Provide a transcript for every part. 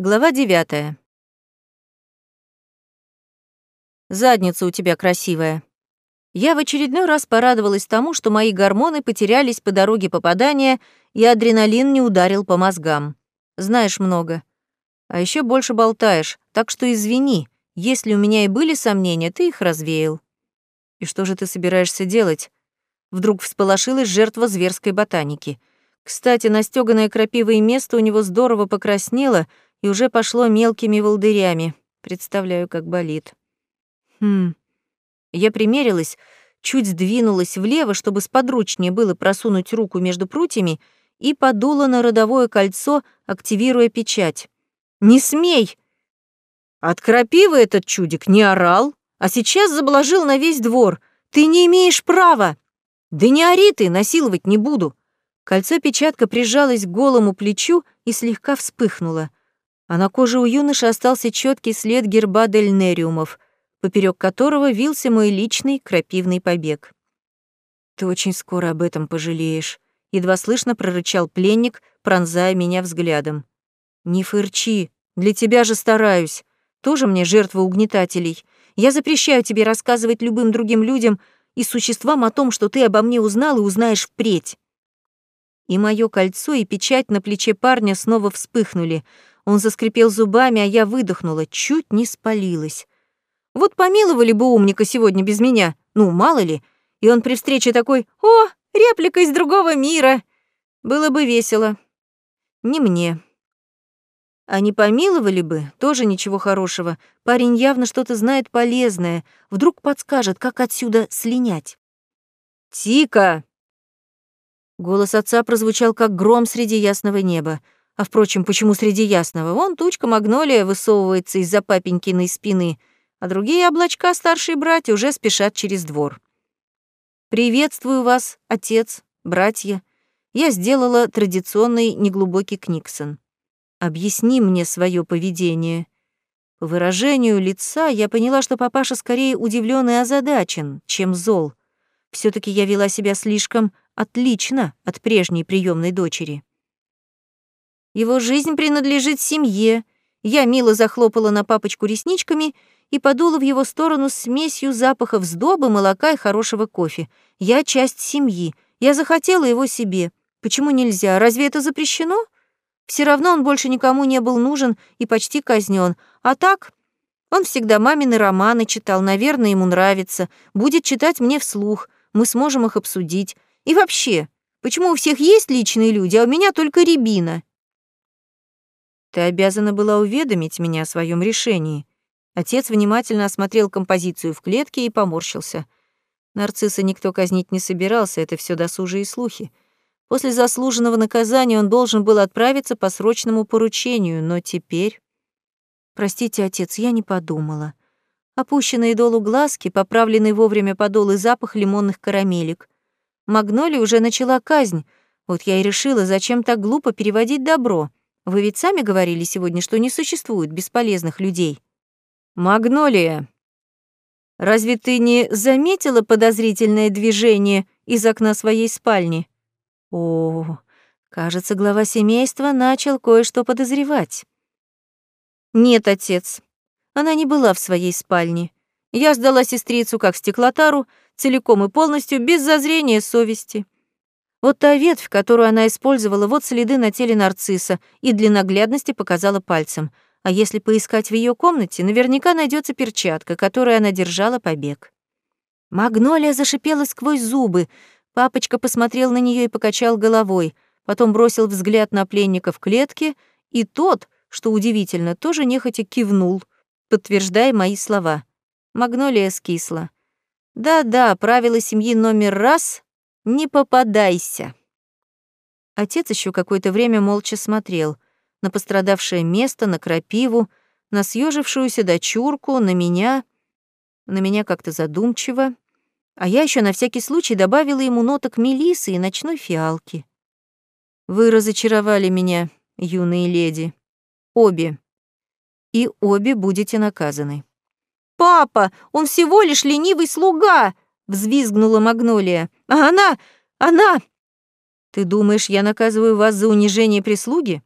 Глава девятая. Задница у тебя красивая. Я в очередной раз порадовалась тому, что мои гормоны потерялись по дороге попадания, и адреналин не ударил по мозгам. Знаешь много. А еще больше болтаешь, так что извини, если у меня и были сомнения, ты их развеял. И что же ты собираешься делать? Вдруг всполошилась жертва зверской ботаники. Кстати, настёганное крапивое место у него здорово покраснело и уже пошло мелкими волдырями. Представляю, как болит. Хм. Я примерилась, чуть сдвинулась влево, чтобы сподручнее было просунуть руку между прутьями, и подула на родовое кольцо, активируя печать. «Не смей!» От крапивы этот чудик не орал, а сейчас заблажил на весь двор. Ты не имеешь права. Да не ори ты, насиловать не буду. Кольцо-печатка прижалось к голому плечу и слегка вспыхнуло. А на коже у юноши остался четкий след герба дельнериумов — поперек которого вился мой личный крапивный побег. «Ты очень скоро об этом пожалеешь», — едва слышно прорычал пленник, пронзая меня взглядом. «Не фырчи, для тебя же стараюсь. Тоже мне жертва угнетателей. Я запрещаю тебе рассказывать любым другим людям и существам о том, что ты обо мне узнал и узнаешь впредь». И мое кольцо и печать на плече парня снова вспыхнули. Он заскрипел зубами, а я выдохнула, чуть не спалилась. Вот помиловали бы умника сегодня без меня, ну, мало ли. И он при встрече такой «О, реплика из другого мира!» Было бы весело. Не мне. А не помиловали бы, тоже ничего хорошего. Парень явно что-то знает полезное. Вдруг подскажет, как отсюда слинять. «Тика!» Голос отца прозвучал, как гром среди ясного неба. А, впрочем, почему среди ясного? Вон тучка магнолия высовывается из-за папенькиной спины — а другие облачка старшие братья уже спешат через двор. «Приветствую вас, отец, братья». Я сделала традиционный неглубокий книксон. «Объясни мне свое поведение». По выражению лица я поняла, что папаша скорее удивлен и озадачен, чем зол. все таки я вела себя слишком отлично от прежней приемной дочери. Его жизнь принадлежит семье. Я мило захлопала на папочку ресничками и подула в его сторону смесью запахов сдобы, молока и хорошего кофе. Я часть семьи. Я захотела его себе. Почему нельзя? Разве это запрещено? Все равно он больше никому не был нужен и почти казнен. А так, он всегда мамины романы читал, наверное, ему нравится. Будет читать мне вслух. Мы сможем их обсудить. И вообще, почему у всех есть личные люди, а у меня только Рябина? Ты обязана была уведомить меня о своем решении. Отец внимательно осмотрел композицию в клетке и поморщился. Нарцисса никто казнить не собирался, это все досужие слухи. После заслуженного наказания он должен был отправиться по срочному поручению, но теперь... Простите, отец, я не подумала. Опущенные долу глазки, поправленный вовремя подол и запах лимонных карамелек. Магнолия уже начала казнь. Вот я и решила, зачем так глупо переводить добро. Вы ведь сами говорили сегодня, что не существует бесполезных людей. «Магнолия, разве ты не заметила подозрительное движение из окна своей спальни?» «О, кажется, глава семейства начал кое-что подозревать». «Нет, отец, она не была в своей спальне. Я сдала сестрицу как стеклотару, целиком и полностью, без зазрения совести. Вот та ветвь, которую она использовала, вот следы на теле нарцисса, и для наглядности показала пальцем — а если поискать в ее комнате, наверняка найдется перчатка, которой она держала побег. Магнолия зашипела сквозь зубы. Папочка посмотрел на нее и покачал головой, потом бросил взгляд на пленника в клетке, и тот, что удивительно, тоже нехотя кивнул, подтверждая мои слова. Магнолия скисла. «Да-да, правило семьи номер раз — не попадайся». Отец еще какое-то время молча смотрел — на пострадавшее место, на крапиву, на съежившуюся дочурку, на меня, на меня как-то задумчиво, а я еще на всякий случай добавила ему ноток мелисы и ночной фиалки. Вы разочаровали меня, юные леди. Обе. И обе будете наказаны. «Папа, он всего лишь ленивый слуга!» — взвизгнула Магнолия. «А она... она...» «Ты думаешь, я наказываю вас за унижение прислуги?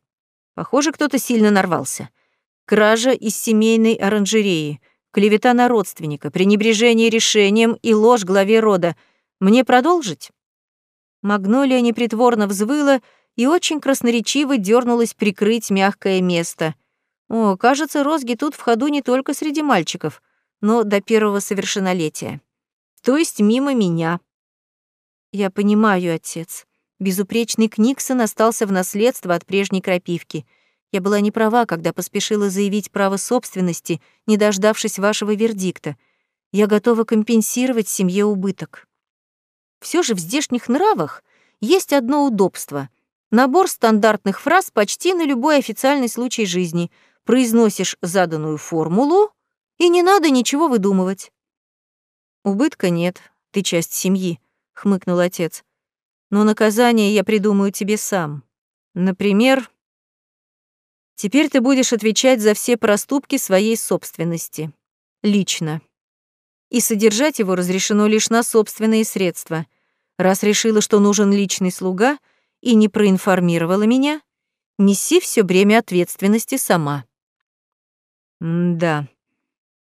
Похоже, кто-то сильно нарвался. кража из семейной оранжереи, клевета на родственника, пренебрежение решением и ложь главе рода. Мне продолжить? Магнолия непритворно взвыла и очень красноречиво дернулась прикрыть мягкое место. О, кажется, розги тут в ходу не только среди мальчиков, но до первого совершеннолетия. То есть мимо меня. Я понимаю, отец. Безупречный Книксон остался в наследство от прежней крапивки. Я была не права, когда поспешила заявить право собственности, не дождавшись вашего вердикта. Я готова компенсировать семье убыток. Все же в здешних нравах есть одно удобство. Набор стандартных фраз почти на любой официальный случай жизни. Произносишь заданную формулу, и не надо ничего выдумывать. Убытка нет, ты часть семьи, хмыкнул отец. Но наказание я придумаю тебе сам. Например, теперь ты будешь отвечать за все проступки своей собственности. Лично и содержать его разрешено лишь на собственные средства. Раз решила, что нужен личный слуга, и не проинформировала меня, неси все бремя ответственности сама. М да.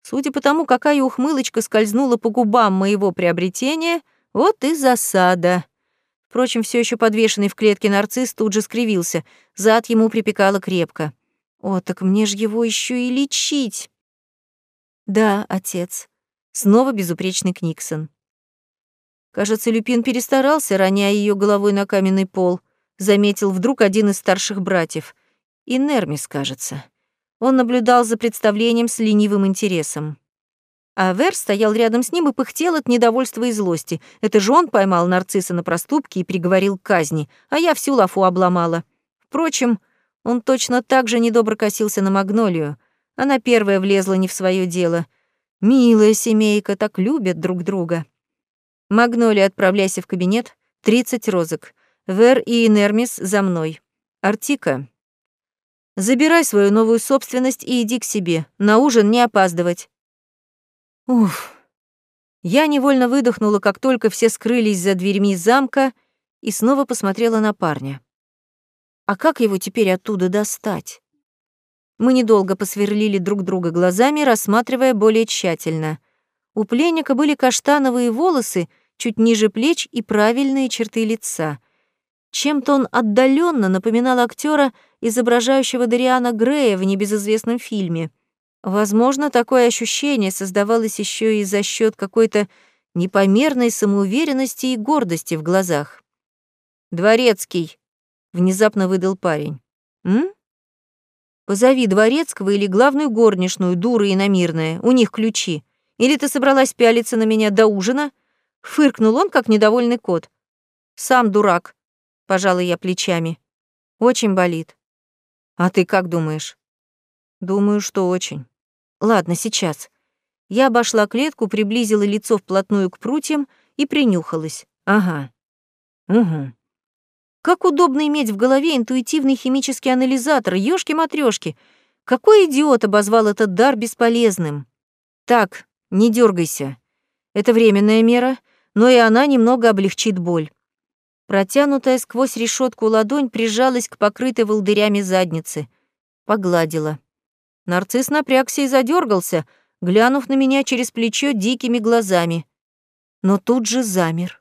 Судя по тому, какая ухмылочка скользнула по губам моего приобретения, вот и засада. Впрочем, все еще подвешенный в клетке нарцисс тут же скривился, зад ему припекало крепко. О, так мне ж его еще и лечить. Да, отец, Снова безупречный Книксон. Кажется, Люпин перестарался, роняя ее головой на каменный пол, заметил вдруг один из старших братьев. И Нермис, кажется. Он наблюдал за представлением с ленивым интересом. А Вер стоял рядом с ним и пыхтел от недовольства и злости. Это же он поймал нарцисса на проступке и приговорил к казни, а я всю лафу обломала. Впрочем, он точно так же недобро косился на Магнолию. Она первая влезла не в свое дело — Милая семейка, так любят друг друга. Магнолия, отправляйся в кабинет. Тридцать розок. Вер и Нермис за мной. Артика, забирай свою новую собственность и иди к себе. На ужин не опаздывать. Уф. Я невольно выдохнула, как только все скрылись за дверьми замка, и снова посмотрела на парня. А как его теперь оттуда достать? Мы недолго посверлили друг друга глазами, рассматривая более тщательно. У пленника были каштановые волосы, чуть ниже плеч и правильные черты лица. Чем-то он отдаленно напоминал актера, изображающего Дариана Грея в небезызвестном фильме. Возможно, такое ощущение создавалось еще и за счет какой-то непомерной самоуверенности и гордости в глазах. «Дворецкий», — внезапно выдал парень. «М?» Позови дворецкого или главную горничную, дура иномирная, у них ключи. Или ты собралась пялиться на меня до ужина?» Фыркнул он, как недовольный кот. «Сам дурак», — пожала я плечами. «Очень болит». «А ты как думаешь?» «Думаю, что очень». «Ладно, сейчас». Я обошла клетку, приблизила лицо вплотную к прутьям и принюхалась. «Ага». «Угу». Как удобно иметь в голове интуитивный химический анализатор, ёшки-матрёшки. Какой идиот обозвал этот дар бесполезным? Так, не дергайся. Это временная мера, но и она немного облегчит боль. Протянутая сквозь решетку ладонь прижалась к покрытой волдырями заднице. Погладила. Нарцисс напрягся и задергался, глянув на меня через плечо дикими глазами. Но тут же замер.